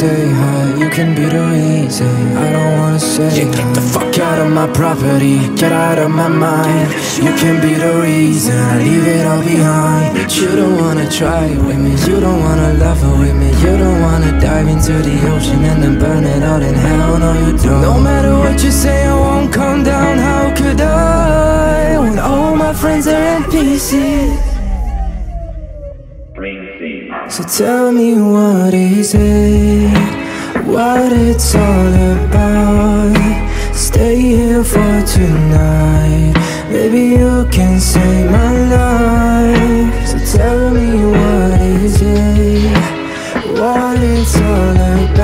say hi, you can be the reason. I don't wanna say Yeah, get the fuck out of my property, get out of my mind. You can be the reason. I leave it all behind. But you don't wanna try it with me, you don't wanna love it with me. You don't wanna dive into the ocean and then burn it all in hell, no you don't. No matter what you say, I won't come down, how could I When all my friends are NPCs so tell me what is it, what it's all about? Stay here for tonight, maybe you can save my life. So tell me what is it, what it's all about?